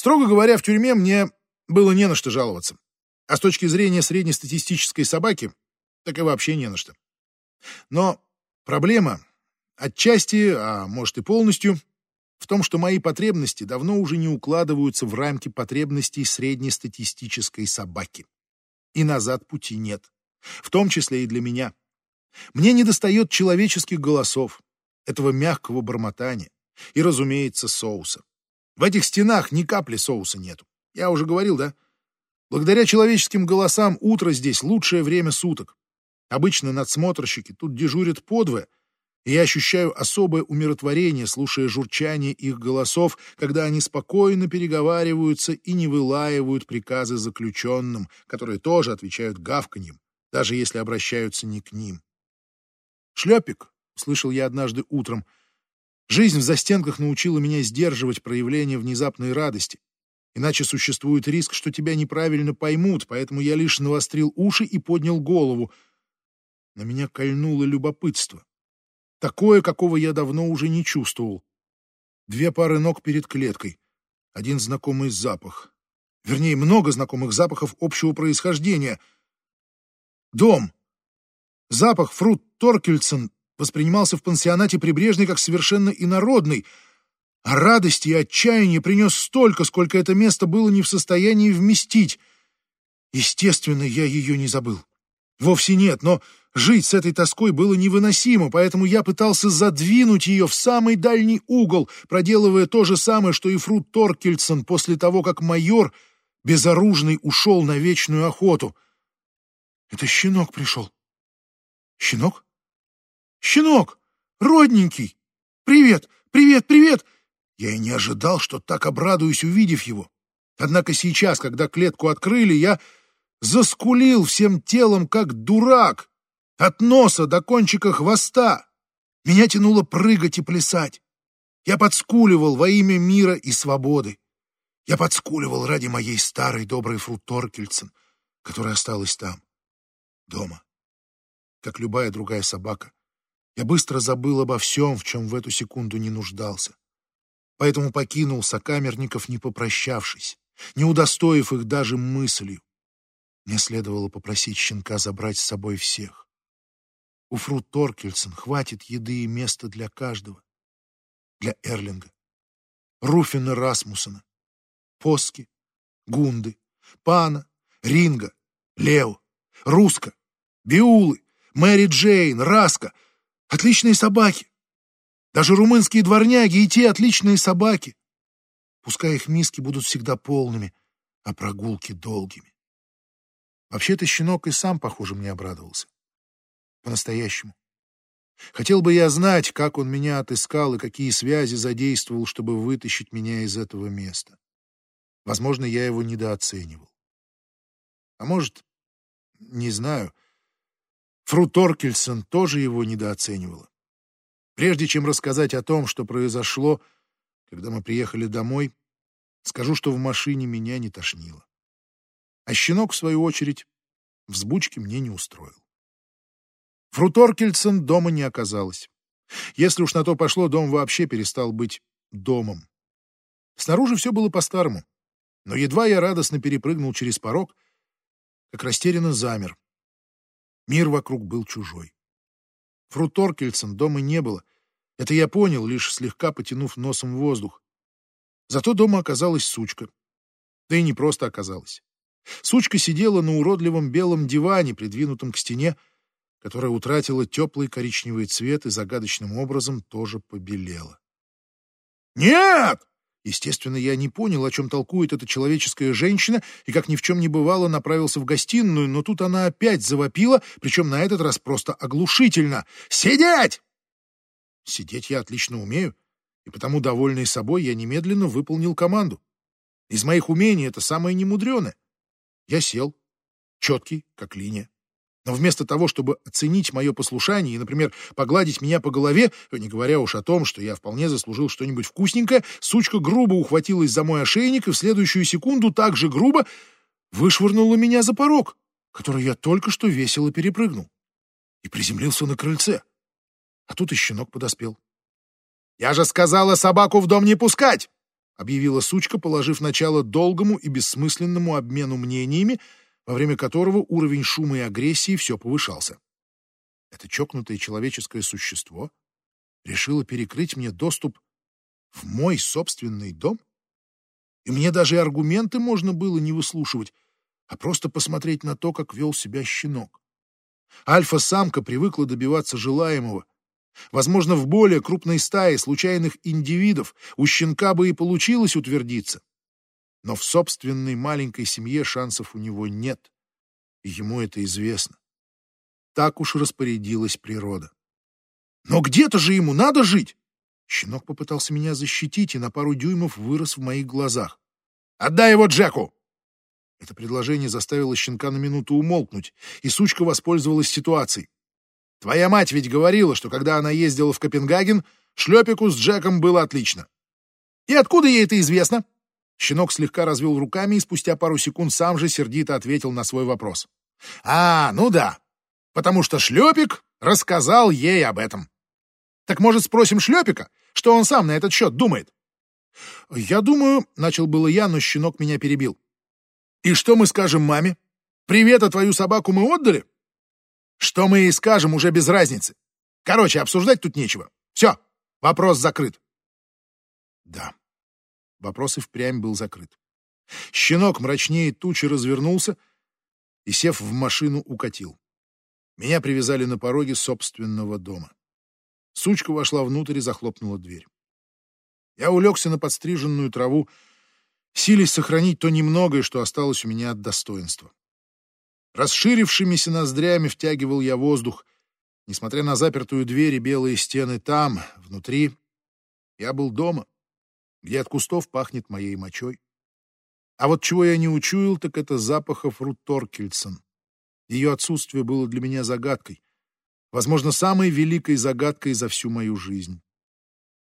Строго говоря, в тюрьме мне было не на что жаловаться. А с точки зрения среднестатистической собаки, так и вообще не на что. Но проблема отчасти, а может и полностью, в том, что мои потребности давно уже не укладываются в рамки потребностей среднестатистической собаки. И назад пути нет. В том числе и для меня. Мне недостает человеческих голосов, этого мягкого бормотания и, разумеется, соуса. В этих стенах ни капли соуса нету. Я уже говорил, да? Благодаря человеческим голосам утро здесь лучшее время суток. Обычно надсмотрщики тут дежурят подвое, и я ощущаю особое умиротворение, слушая журчание их голосов, когда они спокойно переговариваются и не вылаивают приказы заключенным, которые тоже отвечают гавканьем, даже если обращаются не к ним. «Шлепик», — слышал я однажды утром, — «жизнь в застенках научила меня сдерживать проявление внезапной радости, иначе существует риск, что тебя неправильно поймут, поэтому я лишь навострил уши и поднял голову. На меня кольнуло любопытство. Такое, какого я давно уже не чувствовал. Две пары ног перед клеткой, один знакомый запах. Вернее, много знакомых запахов общего происхождения. Дом. Запах Фрут Торкельсон воспринимался в пансионате Прибрежный как совершенно инородный, а радости и отчаяния принес столько, сколько это место было не в состоянии вместить. Естественно, я ее не забыл. Вовсе нет, но жить с этой тоской было невыносимо, поэтому я пытался задвинуть ее в самый дальний угол, проделывая то же самое, что и Фрут Торкельсон после того, как майор безоружный ушел на вечную охоту. Это щенок пришел. Щенок? Щенок! Родненький! Привет! Привет! Привет! Я и не ожидал, что так обрадуюсь, увидев его. Однако сейчас, когда клетку открыли, я заскулил всем телом, как дурак, от носа до кончика хвоста. Меня тянуло прыгать и плясать. Я подскуливал во имя мира и свободы. Я подскуливал ради моей старой доброй Фру которая осталась там, дома. Как любая другая собака, я быстро забыл обо всем, в чем в эту секунду не нуждался. Поэтому покинул сокамерников, не попрощавшись, не удостоив их даже мыслью. Мне следовало попросить щенка забрать с собой всех. У Фру Торкельсон хватит еды и места для каждого. Для Эрлинга, Руфина Расмусона, Поски, Гунды, Пана, Ринга, Лео, Руска, Биулы, Мэри Джейн, Раска. Отличные собаки. Даже румынские дворняги и те отличные собаки. Пускай их миски будут всегда полными, а прогулки долгими. Вообще-то щенок и сам, похоже, мне обрадовался. По-настоящему. Хотел бы я знать, как он меня отыскал и какие связи задействовал, чтобы вытащить меня из этого места. Возможно, я его недооценивал. А может, не знаю, Фру Торкельсон тоже его недооценивала. Прежде чем рассказать о том, что произошло, когда мы приехали домой, скажу, что в машине меня не тошнило. А щенок, в свою очередь, взбучки мне не устроил. Фруторкельсон дома не оказалось. Если уж на то пошло, дом вообще перестал быть домом. Снаружи все было по-старому, но едва я радостно перепрыгнул через порог, как растерянно замер. Мир вокруг был чужой. Фруторкельсон дома не было. Это я понял, лишь слегка потянув носом воздух. Зато дома оказалась сучка. Да и не просто оказалась. Сучка сидела на уродливом белом диване, придвинутом к стене, которая утратила теплый коричневый цвет и загадочным образом тоже побелела. «Нет!» Естественно, я не понял, о чем толкует эта человеческая женщина, и, как ни в чем не бывало, направился в гостиную, но тут она опять завопила, причем на этот раз просто оглушительно. «Сидеть!» Сидеть я отлично умею, и потому, довольный собой, я немедленно выполнил команду. Из моих умений это самое немудреное. Я сел, четкий, как линия. Но вместо того, чтобы оценить мое послушание и, например, погладить меня по голове, не говоря уж о том, что я вполне заслужил что-нибудь вкусненькое, сучка грубо ухватилась за мой ошейник и в следующую секунду так же грубо вышвырнула меня за порог, который я только что весело перепрыгнул, и приземлился на крыльце. А тут и щенок подоспел. «Я же сказала собаку в дом не пускать!» объявила сучка, положив начало долгому и бессмысленному обмену мнениями, во время которого уровень шума и агрессии все повышался. Это чокнутое человеческое существо решило перекрыть мне доступ в мой собственный дом? И мне даже аргументы можно было не выслушивать, а просто посмотреть на то, как вел себя щенок. Альфа-самка привыкла добиваться желаемого, Возможно, в более крупной стае случайных индивидов у щенка бы и получилось утвердиться. Но в собственной маленькой семье шансов у него нет, и ему это известно. Так уж распорядилась природа. Но где-то же ему надо жить! Щенок попытался меня защитить и на пару дюймов вырос в моих глазах. «Отдай его Джеку!» Это предложение заставило щенка на минуту умолкнуть, и сучка воспользовалась ситуацией. Твоя мать ведь говорила, что когда она ездила в Копенгаген, шлепику с Джеком было отлично. И откуда ей это известно? Щенок слегка развел руками и спустя пару секунд сам же сердито ответил на свой вопрос. А, ну да, потому что шлепик рассказал ей об этом. Так может спросим шлепика, что он сам на этот счет думает? Я думаю, начал было я, но щенок меня перебил. И что мы скажем маме? Привет, а твою собаку мы отдали? Что мы ей скажем, уже без разницы. Короче, обсуждать тут нечего. Все, вопрос закрыт. Да, вопрос и впрямь был закрыт. Щенок мрачнее тучи развернулся и, сев в машину, укатил. Меня привязали на пороге собственного дома. Сучка вошла внутрь и захлопнула дверь. Я улегся на подстриженную траву, силясь сохранить то немногое, что осталось у меня от достоинства. Расширившимися ноздрями втягивал я воздух. Несмотря на запертую дверь и белые стены там, внутри, я был дома, где от кустов пахнет моей мочой. А вот чего я не учуял, так это запахов Рут Торкельсон. Ее отсутствие было для меня загадкой. Возможно, самой великой загадкой за всю мою жизнь.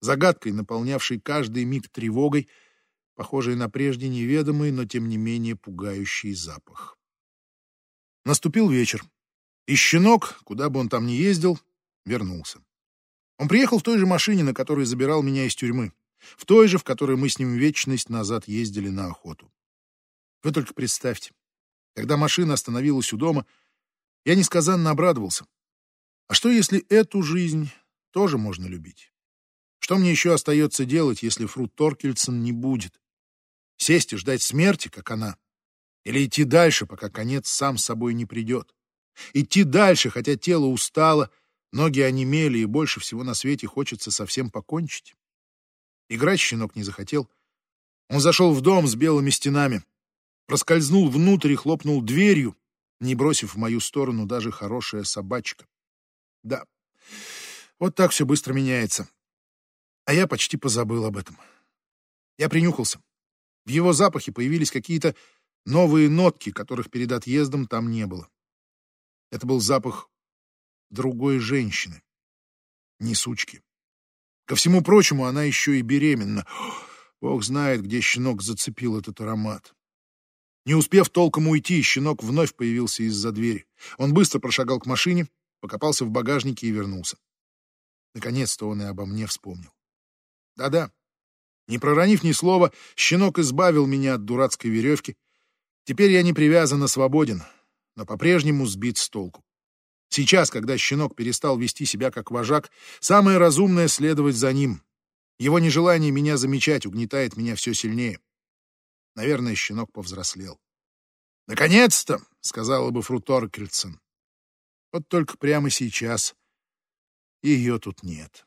Загадкой, наполнявшей каждый миг тревогой, похожей на прежде неведомый, но тем не менее пугающий запах. Наступил вечер, и щенок, куда бы он там ни ездил, вернулся. Он приехал в той же машине, на которой забирал меня из тюрьмы, в той же, в которой мы с ним вечность назад ездили на охоту. Вы только представьте, когда машина остановилась у дома, я несказанно обрадовался. А что, если эту жизнь тоже можно любить? Что мне еще остается делать, если Фрут Торкельсон не будет? Сесть и ждать смерти, как она? Или идти дальше, пока конец сам собой не придет. Идти дальше, хотя тело устало, ноги онемели, и больше всего на свете хочется совсем покончить. Играть щенок не захотел. Он зашел в дом с белыми стенами, проскользнул внутрь и хлопнул дверью, не бросив в мою сторону даже хорошая собачка. Да, вот так все быстро меняется. А я почти позабыл об этом. Я принюхался. В его запахе появились какие-то новые нотки, которых перед отъездом там не было. Это был запах другой женщины, не сучки. Ко всему прочему, она еще и беременна. Бог знает, где щенок зацепил этот аромат. Не успев толком уйти, щенок вновь появился из-за двери. Он быстро прошагал к машине, покопался в багажнике и вернулся. Наконец-то он и обо мне вспомнил. Да-да, не проронив ни слова, щенок избавил меня от дурацкой веревки Теперь я не привязан, а свободен, но по-прежнему сбит с толку. Сейчас, когда щенок перестал вести себя как вожак, самое разумное — следовать за ним. Его нежелание меня замечать угнетает меня все сильнее. Наверное, щенок повзрослел. «Наконец-то!» — сказала бы Фрутор Торкельсон. Вот только прямо сейчас ее тут нет.